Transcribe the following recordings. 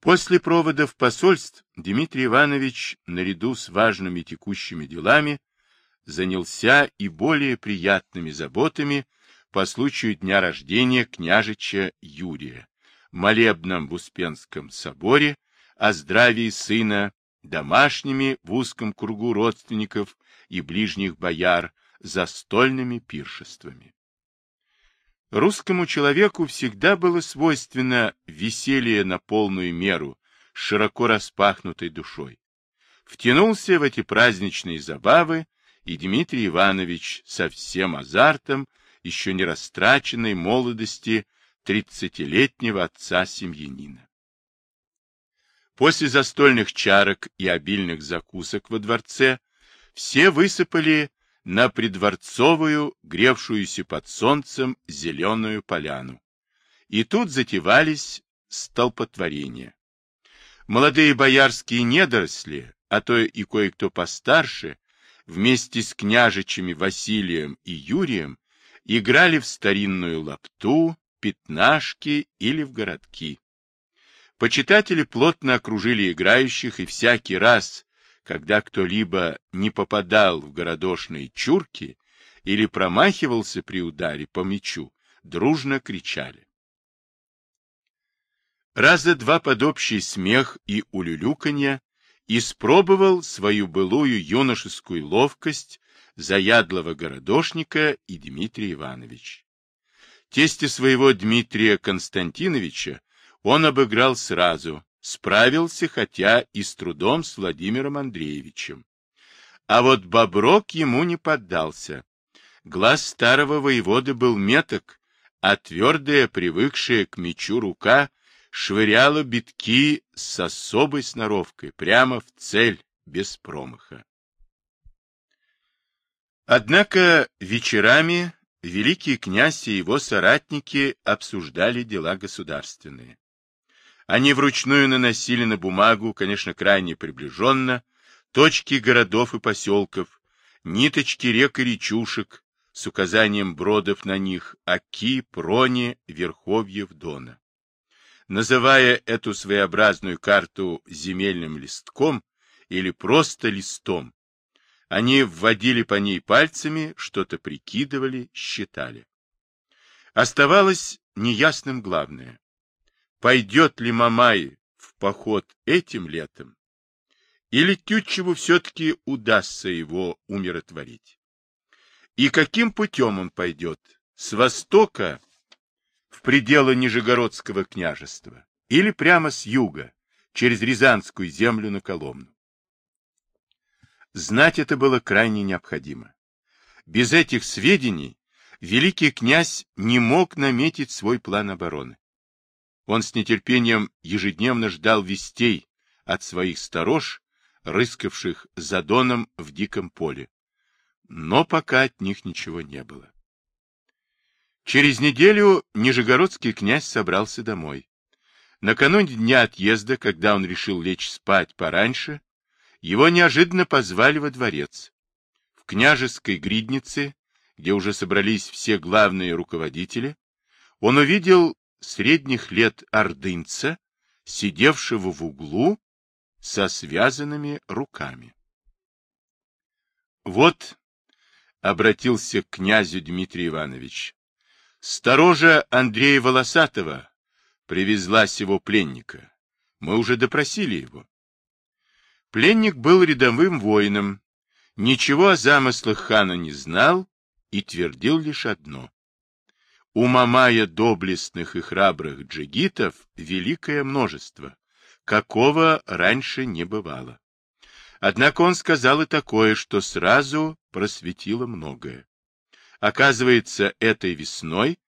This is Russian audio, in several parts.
После проводов посольств Дмитрий Иванович, наряду с важными текущими делами, занялся и более приятными заботами по случаю дня рождения княжича Юрия, молебном в Успенском соборе, о здравии сына, домашними в узком кругу родственников и ближних бояр, застольными пиршествами. Русскому человеку всегда было свойственно веселье на полную меру, с широко распахнутой душой. Втянулся в эти праздничные забавы и Дмитрий Иванович со всем азартом еще не растраченной молодости тридцатилетнего отца-семьянина. После застольных чарок и обильных закусок во дворце все высыпали на придворцовую, гревшуюся под солнцем, зеленую поляну. И тут затевались столпотворения. Молодые боярские недоросли, а то и кое-кто постарше, вместе с княжичами Василием и Юрием, играли в старинную лапту, пятнашки или в городки. Почитатели плотно окружили играющих, и всякий раз, когда кто-либо не попадал в городошные чурки или промахивался при ударе по мячу, дружно кричали. Раза два под общий смех и улюлюканье испробовал свою былую юношескую ловкость заядлого городошника и Дмитрий Иванович. Тесте своего Дмитрия Константиновича он обыграл сразу, Справился, хотя и с трудом, с Владимиром Андреевичем. А вот Боброк ему не поддался. Глаз старого воеводы был меток, а твердая, привыкшая к мечу рука, швыряла битки с особой сноровкой, прямо в цель, без промаха. Однако вечерами великий князь и его соратники обсуждали дела государственные. Они вручную наносили на бумагу, конечно, крайне приближенно, точки городов и поселков, ниточки рек и речушек с указанием бродов на них Аки, Прони, Верховьев, Дона. Называя эту своеобразную карту земельным листком или просто листом, они вводили по ней пальцами, что-то прикидывали, считали. Оставалось неясным главное пойдет ли Мамай в поход этим летом, или Тютчеву все-таки удастся его умиротворить. И каким путем он пойдет? С востока в пределы Нижегородского княжества или прямо с юга, через Рязанскую землю на Коломну? Знать это было крайне необходимо. Без этих сведений великий князь не мог наметить свой план обороны. Он с нетерпением ежедневно ждал вестей от своих сторож, рыскавших за доном в диком поле. Но пока от них ничего не было. Через неделю Нижегородский князь собрался домой. Накануне дня отъезда, когда он решил лечь спать пораньше, его неожиданно позвали во дворец. В княжеской гриднице, где уже собрались все главные руководители, он увидел средних лет ордынца, сидевшего в углу со связанными руками. Вот, — обратился к князю Дмитрий Иванович, — сторожа Андрея Волосатого привезла сего пленника. Мы уже допросили его. Пленник был рядовым воином, ничего о замыслах хана не знал и твердил лишь одно. У Мамая доблестных и храбрых джигитов великое множество, какого раньше не бывало. Однако он сказал и такое, что сразу просветило многое. Оказывается, этой весной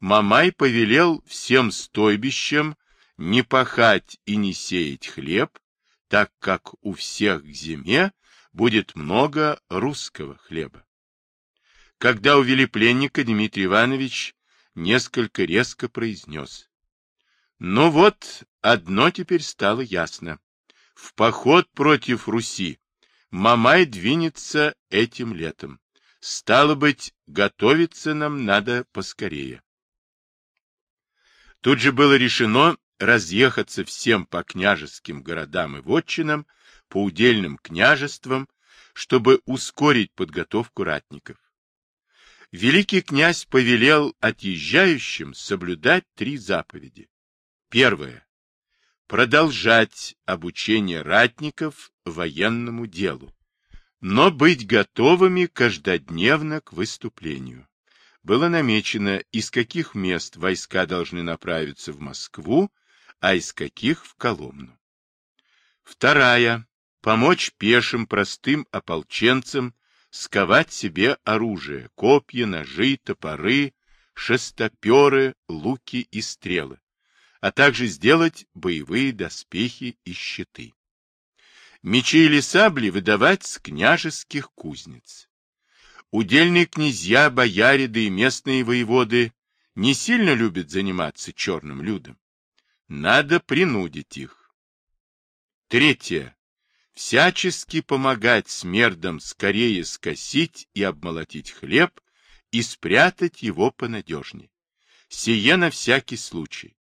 Мамай повелел всем стойбищам не пахать и не сеять хлеб, так как у всех к зиме будет много русского хлеба. Когда увели пленника, Дмитрий Иванович несколько резко произнес. Ну вот, одно теперь стало ясно. В поход против Руси Мамай двинется этим летом. Стало быть, готовиться нам надо поскорее. Тут же было решено разъехаться всем по княжеским городам и вотчинам, по удельным княжествам, чтобы ускорить подготовку ратников. Великий князь повелел отъезжающим соблюдать три заповеди. Первое. Продолжать обучение ратников военному делу, но быть готовыми каждодневно к выступлению. Было намечено, из каких мест войска должны направиться в Москву, а из каких в Коломну. Вторая помочь пешим простым ополченцам сковать себе оружие, копья, ножи, топоры, шестоперы, луки и стрелы, а также сделать боевые доспехи и щиты. Мечи или сабли выдавать с княжеских кузнец. Удельные князья, бояре, да и местные воеводы не сильно любят заниматься черным людом. Надо принудить их. Третье всячески помогать смердам скорее скосить и обмолотить хлеб и спрятать его понадежнее. Сие на всякий случай.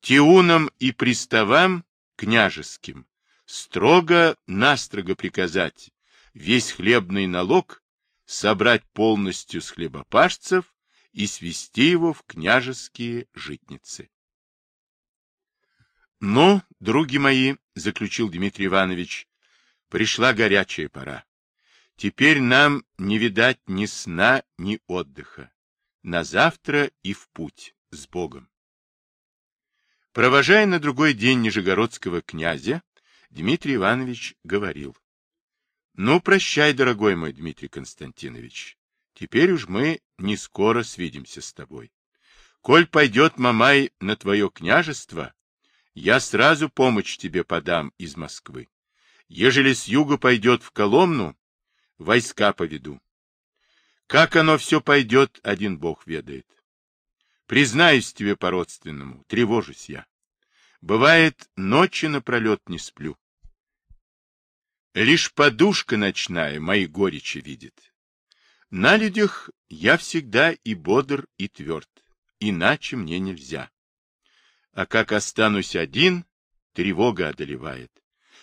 Тиунам и приставам княжеским строго-настрого приказать весь хлебный налог собрать полностью с хлебопашцев и свести его в княжеские житницы. Но, други мои, — заключил Дмитрий Иванович, — пришла горячая пора. Теперь нам не видать ни сна, ни отдыха. На завтра и в путь с Богом. Провожая на другой день Нижегородского князя, Дмитрий Иванович говорил. — Ну, прощай, дорогой мой Дмитрий Константинович. Теперь уж мы не скоро свидимся с тобой. Коль пойдет Мамай на твое княжество, я сразу помощь тебе подам из Москвы. Ежели с юга пойдет в Коломну, войска поведу. Как оно все пойдет, один бог ведает. Признаюсь тебе по-родственному, тревожусь я. Бывает, ночи напролет не сплю. Лишь подушка ночная мои горечи видит. На людях я всегда и бодр, и тверд, иначе мне нельзя. А как останусь один, тревога одолевает.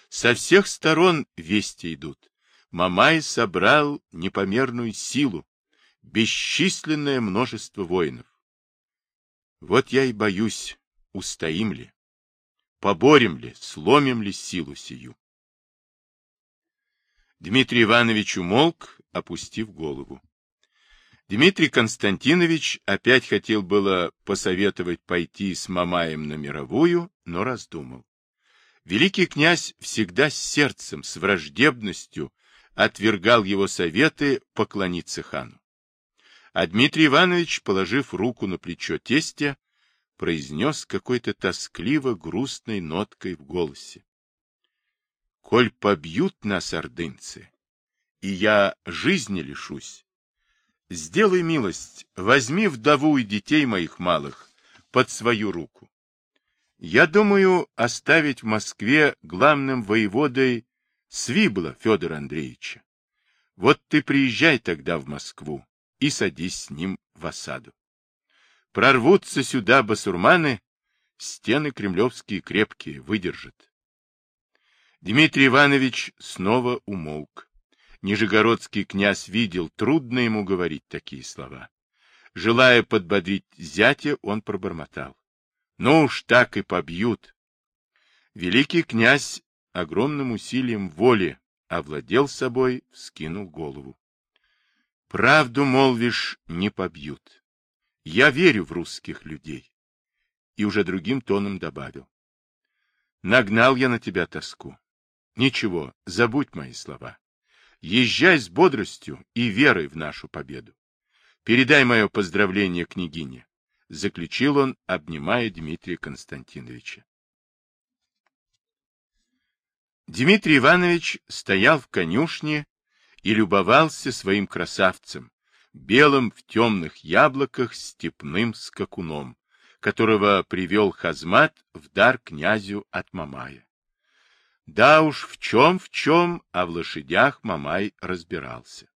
Со всех сторон вести идут. Мамай собрал непомерную силу, бесчисленное множество воинов. Вот я и боюсь, устоим ли, поборем ли, сломим ли силу сию. Дмитрий Иванович умолк, опустив голову. Дмитрий Константинович опять хотел было посоветовать пойти с Мамаем на мировую, но раздумал. Великий князь всегда с сердцем, с враждебностью отвергал его советы поклониться хану. А Дмитрий Иванович, положив руку на плечо тестя, произнес какой-то тоскливо-грустной ноткой в голосе. «Коль побьют нас ордынцы, и я жизни лишусь, Сделай милость, возьми вдову и детей моих малых под свою руку. Я думаю оставить в Москве главным воеводой Свибла Федора Андреевича. Вот ты приезжай тогда в Москву и садись с ним в осаду. Прорвутся сюда басурманы, стены кремлевские крепкие, выдержат. Дмитрий Иванович снова умолк. Нижегородский князь видел, трудно ему говорить такие слова. Желая подбодрить зятя, он пробормотал. Ну уж так и побьют. Великий князь огромным усилием воли овладел собой, вскинул голову. Правду, молвишь, не побьют. Я верю в русских людей. И уже другим тоном добавил. Нагнал я на тебя тоску. Ничего, забудь мои слова. Езжай с бодростью и верой в нашу победу. Передай мое поздравление княгине, — заключил он, обнимая Дмитрия Константиновича. Дмитрий Иванович стоял в конюшне и любовался своим красавцем, белым в темных яблоках степным скакуном, которого привел Хазмат в дар князю от Мамая. Да уж, в чем в чем, а в лошадях Мамай разбирался.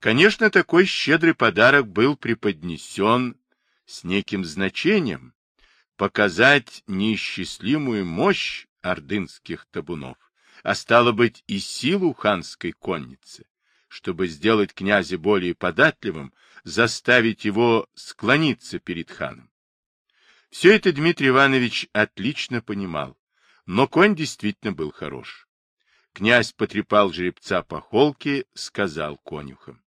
Конечно, такой щедрый подарок был преподнесен с неким значением, показать неисчислимую мощь ордынских табунов, а стало быть и силу ханской конницы, чтобы сделать князя более податливым, заставить его склониться перед ханом. Все это Дмитрий Иванович отлично понимал, но конь действительно был хорош. Князь потрепал жеребца по холке, сказал конюхам.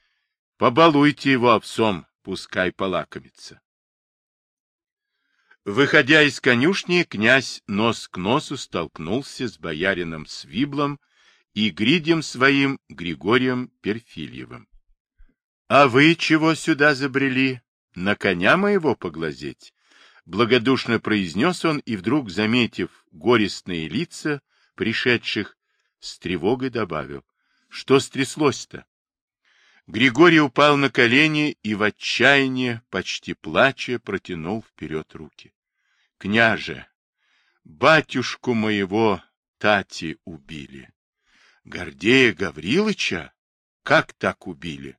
— Побалуйте его овсом, пускай полакомится. Выходя из конюшни, князь нос к носу столкнулся с боярином Свиблом и гридем своим Григорием Перфильевым. — А вы чего сюда забрели? На коня моего поглазеть? Благодушно произнес он и вдруг, заметив горестные лица пришедших, с тревогой добавил. — Что стряслось-то? Григорий упал на колени и в отчаянии, почти плача, протянул вперед руки. — Княже, батюшку моего Тати убили. Гордея Гаврилыча? Как так убили?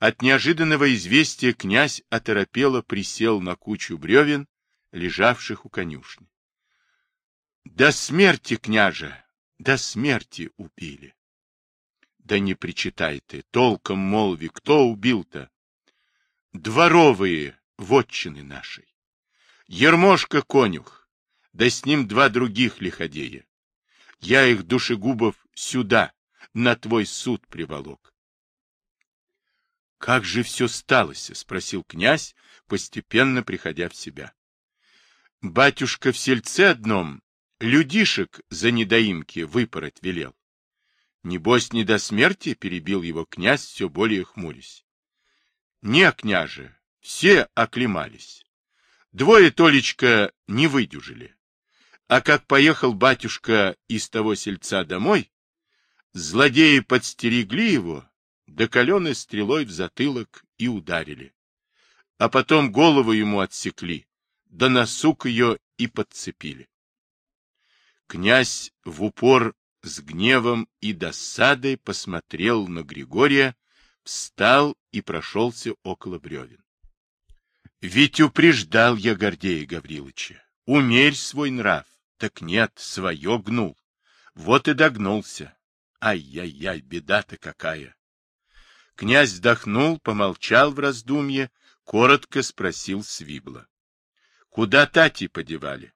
От неожиданного известия князь оторопело присел на кучу бревен, лежавших у конюшни. — До смерти, княже, до смерти убили. Да не причитай ты, толком молви, кто убил-то? Дворовые вотчины нашей. Ермошка конюх, да с ним два других лиходея. Я их душегубов сюда, на твой суд приволок. — Как же все сталось? — спросил князь, постепенно приходя в себя. — Батюшка в сельце одном людишек за недоимки выпороть велел. — Небось, не до смерти? — перебил его князь, все более хмурясь. — Не, княже, все оклемались. Двое Толечка не выдюжили. А как поехал батюшка из того сельца домой, злодеи подстерегли его, да каленой стрелой в затылок и ударили. А потом голову ему отсекли, да на сук ее и подцепили. Князь в упор с гневом и досадой посмотрел на Григория, встал и прошелся около бревен. Ведь упреждал я Гордея Гавриловича. Умерь свой нрав. Так нет, свое гнул. Вот и догнулся. Ай-яй-яй, беда-то какая. Князь вздохнул, помолчал в раздумье, коротко спросил Свибла. Куда Тати подевали?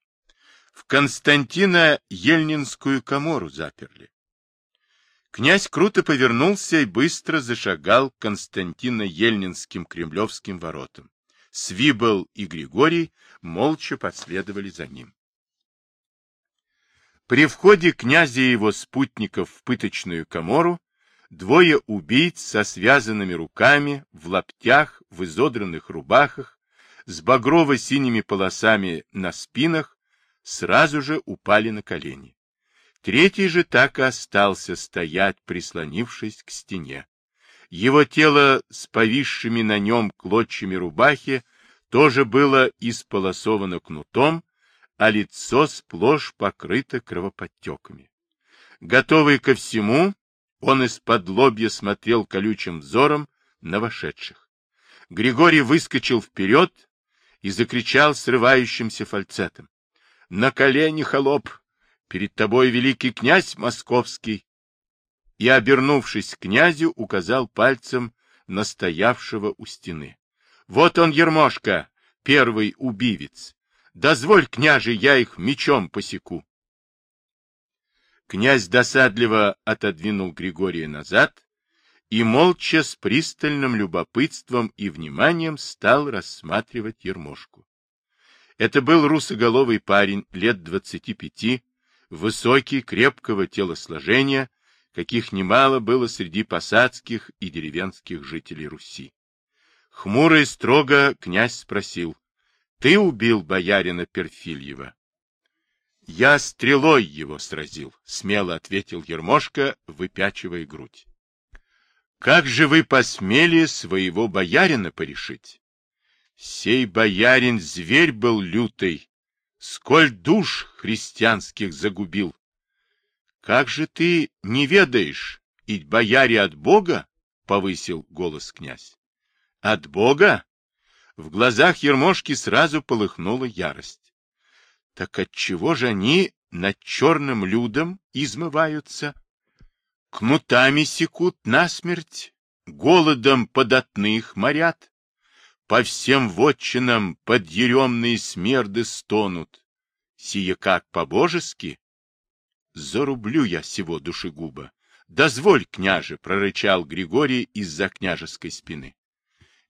В Константина Ельнинскую комору заперли. Князь круто повернулся и быстро зашагал к Константино-Ельнинским кремлевским воротам. Свибл и Григорий молча последовали за ним. При входе князя и его спутников в пыточную комору двое убийц со связанными руками, в лаптях, в изодранных рубахах, с багрово-синими полосами на спинах, сразу же упали на колени. Третий же так и остался стоять, прислонившись к стене. Его тело с повисшими на нем клочьями рубахи тоже было исполосовано кнутом, а лицо сплошь покрыто кровоподтеками. Готовый ко всему, он из-под лобья смотрел колючим взором на вошедших. Григорий выскочил вперед и закричал срывающимся фальцетом. — На колени, холоп! Перед тобой великий князь московский! И, обернувшись к князю, указал пальцем на стоявшего у стены. — Вот он, Ермошка, первый убивец! Дозволь, княже, я их мечом посеку! Князь досадливо отодвинул Григория назад и молча с пристальным любопытством и вниманием стал рассматривать Ермошку. Это был русоголовый парень лет двадцати пяти, высокий, крепкого телосложения, каких немало было среди посадских и деревенских жителей Руси. Хмуро и строго князь спросил, — Ты убил боярина Перфильева? Я стрелой его сразил, смело ответил Ермошка, выпячивая грудь. Как же вы посмели своего боярина порешить? Сей боярин зверь был лютый, сколь душ христианских загубил. Как же ты не ведаешь, ведь бояре от Бога? — повысил голос князь. — От Бога? В глазах Ермошки сразу полыхнула ярость. Так отчего же они над черным людом измываются? Кнутами секут насмерть, голодом податных морят, по всем вотчинам подъеремные смерды стонут. Сие как по-божески? Зарублю я сего душегуба. Дозволь, княже, прорычал Григорий из-за княжеской спины.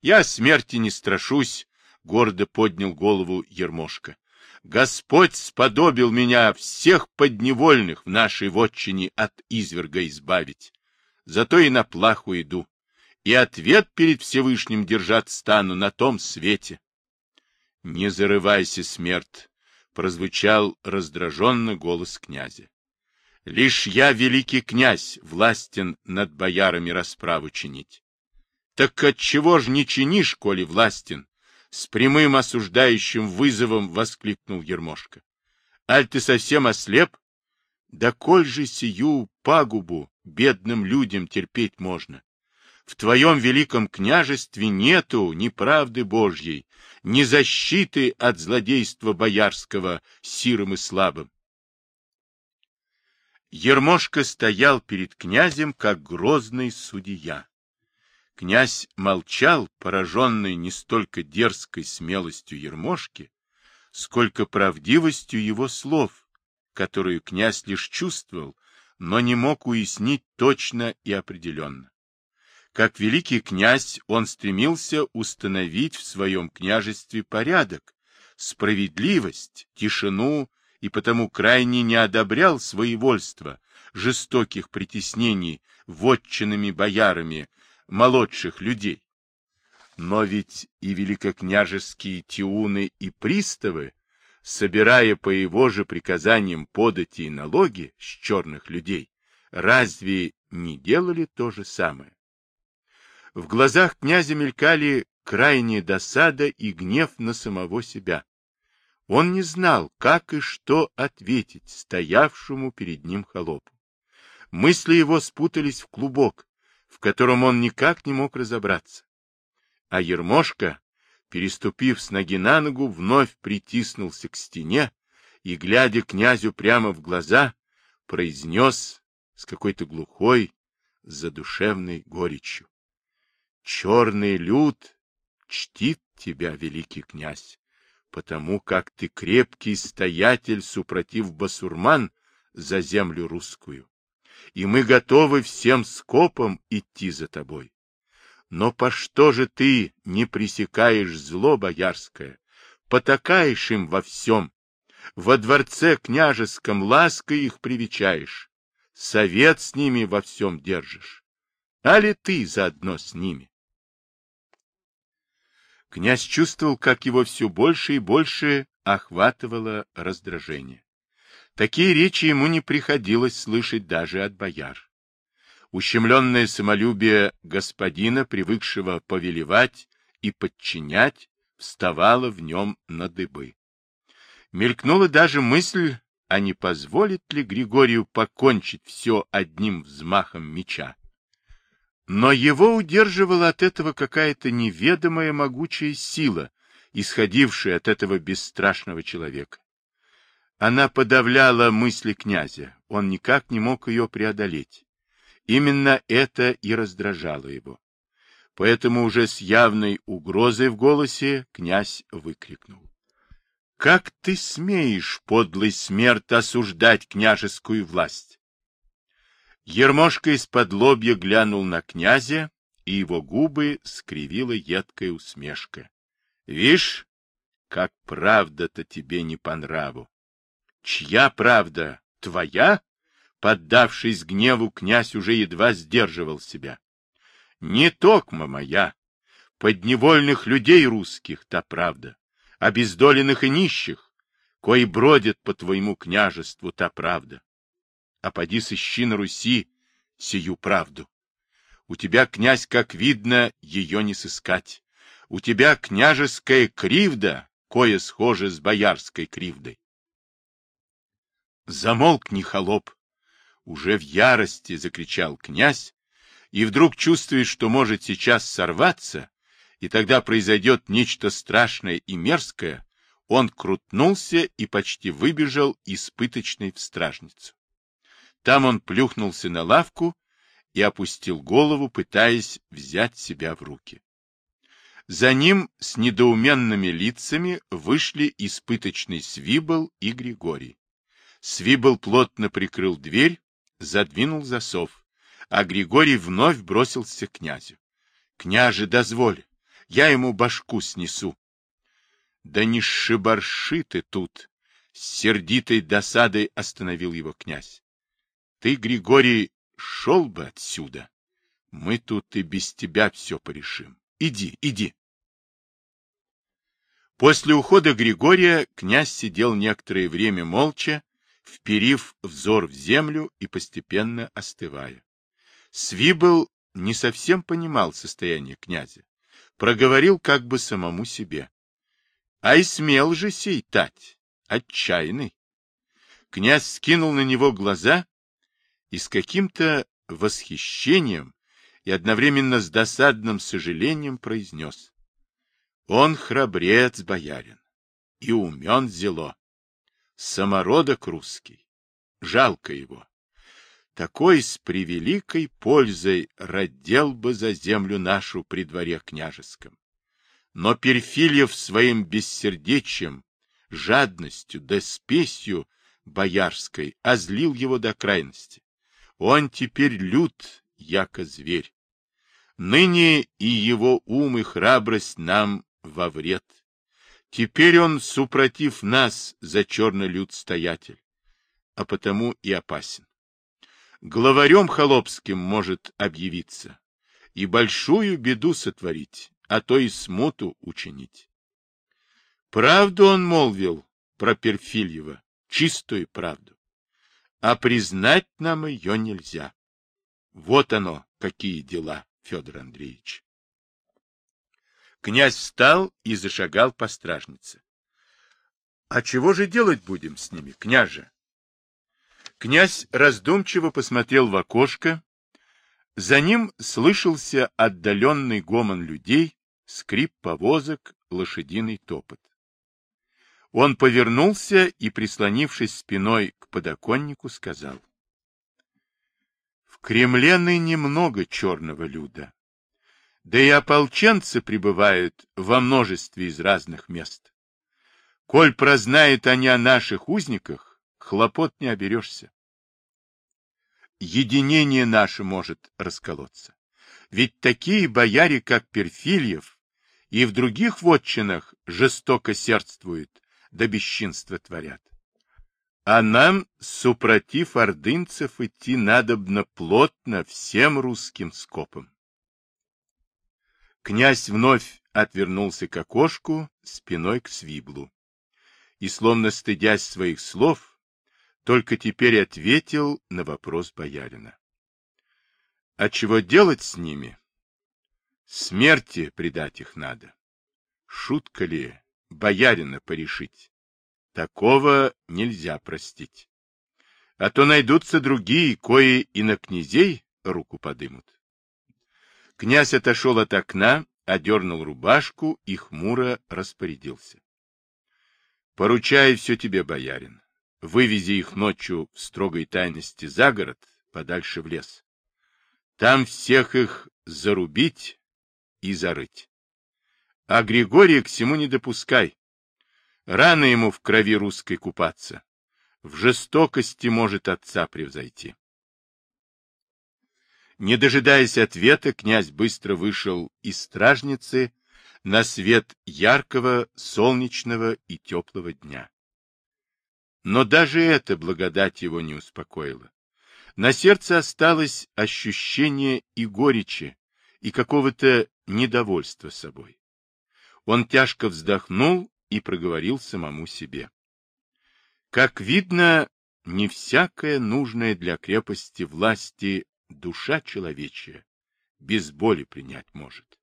Я смерти не страшусь, гордо поднял голову Ермошка. Господь сподобил меня всех подневольных в нашей вотчине от изверга избавить. Зато и на плаху иду и ответ перед Всевышним держать стану на том свете. — Не зарывайся, смерть! — прозвучал раздраженно голос князя. — Лишь я, великий князь, властен над боярами расправу чинить. — Так отчего ж не чинишь, коли властен? — с прямым осуждающим вызовом воскликнул Ермошка. — Аль ты совсем ослеп? Да коль же сию пагубу бедным людям терпеть можно? в твоем великом княжестве нету ни правды Божьей, ни защиты от злодейства боярского сирым и слабым. Ермошка стоял перед князем, как грозный судья. Князь молчал, пораженный не столько дерзкой смелостью Ермошки, сколько правдивостью его слов, которую князь лишь чувствовал, но не мог уяснить точно и определенно. Как великий князь, он стремился установить в своем княжестве порядок, справедливость, тишину и потому крайне не одобрял своевольство, жестоких притеснений вотчинными боярами молодших людей. Но ведь и великокняжеские тиуны и приставы, собирая по его же приказаниям подати и налоги с черных людей, разве не делали то же самое? В глазах князя мелькали крайняя досада и гнев на самого себя. Он не знал, как и что ответить стоявшему перед ним холопу. Мысли его спутались в клубок, в котором он никак не мог разобраться. А Ермошка, переступив с ноги на ногу, вновь притиснулся к стене и, глядя князю прямо в глаза, произнес с какой-то глухой, задушевной горечью. Черный люд чтит тебя, великий князь, потому как ты крепкий стоятель, супротив басурман, за землю русскую. И мы готовы всем скопом идти за тобой. Но по что же ты не пресекаешь зло боярское, потакаешь им во всем, во дворце княжеском лаской их привечаешь, совет с ними во всем держишь? А ли ты заодно с ними? Князь чувствовал, как его все больше и больше охватывало раздражение. Такие речи ему не приходилось слышать даже от бояр. Ущемленное самолюбие господина, привыкшего повелевать и подчинять, вставало в нем на дыбы. Мелькнула даже мысль, а не позволит ли Григорию покончить все одним взмахом меча. Но его удерживала от этого какая-то неведомая могучая сила, исходившая от этого бесстрашного человека. Она подавляла мысли князя, он никак не мог ее преодолеть. Именно это и раздражало его. Поэтому уже с явной угрозой в голосе князь выкрикнул. — Как ты смеешь, подлый смерть, осуждать княжескую власть? Ермошка из-под лобья глянул на князя, и его губы скривила едкая усмешка. — Вишь, как правда-то тебе не по нраву. — Чья правда? Твоя? Поддавшись гневу, князь уже едва сдерживал себя. — Не токма моя. Подневольных людей русских та правда, обездоленных и нищих, кои бродят по твоему княжеству та правда а поди сыщи на Руси сию правду. У тебя, князь, как видно, ее не сыскать. У тебя княжеская кривда, кое схоже с боярской кривдой. Замолкни, холоп! Уже в ярости закричал князь, и вдруг чувствует, что может сейчас сорваться, и тогда произойдет нечто страшное и мерзкое, он крутнулся и почти выбежал из пыточной в стражницу. Там он плюхнулся на лавку и опустил голову, пытаясь взять себя в руки. За ним с недоуменными лицами вышли испыточный Свибл и Григорий. Свибл плотно прикрыл дверь, задвинул засов, а Григорий вновь бросился к князю. — Княже, дозволь, я ему башку снесу. — Да не шибарши ты тут! — с сердитой досадой остановил его князь. — Ты, Григорий, шел бы отсюда. Мы тут и без тебя все порешим. Иди, иди. После ухода Григория князь сидел некоторое время молча, вперив взор в землю и постепенно остывая. Свибл не совсем понимал состояние князя, проговорил как бы самому себе. А и смел же сей тать, отчаянный. Князь скинул на него глаза и с каким-то восхищением и одновременно с досадным сожалением произнес. Он храбрец, боярин, и умен зело. Самородок русский. Жалко его. Такой с превеликой пользой родил бы за землю нашу при дворе княжеском. Но Перфильев своим бессердечием, жадностью да спесью боярской озлил его до крайности. Он теперь лют, яко зверь. Ныне и его ум и храбрость нам во вред. Теперь он, супротив нас, за черный люд стоятель, а потому и опасен. Главарем холопским может объявиться и большую беду сотворить, а то и смуту учинить. Правду он молвил про Перфильева, чистую правду а признать нам ее нельзя. Вот оно, какие дела, Федор Андреевич. Князь встал и зашагал по стражнице. — А чего же делать будем с ними, княже? Князь раздумчиво посмотрел в окошко. За ним слышался отдаленный гомон людей, скрип повозок, лошадиный топот. Он повернулся и, прислонившись спиной к подоконнику, сказал. В Кремле ныне много черного люда. Да и ополченцы прибывают во множестве из разных мест. Коль прознают они о наших узниках, хлопот не оберешься. Единение наше может расколоться. Ведь такие бояре, как Перфильев, и в других вотчинах жестоко сердствуют, да бесчинства творят. А нам, супротив ордынцев, идти надобно плотно всем русским скопом. Князь вновь отвернулся к окошку, спиной к свиблу. И, словно стыдясь своих слов, только теперь ответил на вопрос боярина. А чего делать с ними? Смерти предать их надо. Шутка ли, боярина порешить. Такого нельзя простить. А то найдутся другие, кои и на князей руку подымут. Князь отошел от окна, одернул рубашку и хмуро распорядился. Поручаю все тебе, боярин. Вывези их ночью в строгой тайности за город, подальше в лес. Там всех их зарубить и зарыть. А Григория к всему не допускай. Рано ему в крови русской купаться. В жестокости может отца превзойти. Не дожидаясь ответа, князь быстро вышел из стражницы на свет яркого, солнечного и теплого дня. Но даже эта благодать его не успокоила. На сердце осталось ощущение и горечи, и какого-то недовольства собой. Он тяжко вздохнул и проговорил самому себе. Как видно, не всякая нужная для крепости власти душа человечья без боли принять может.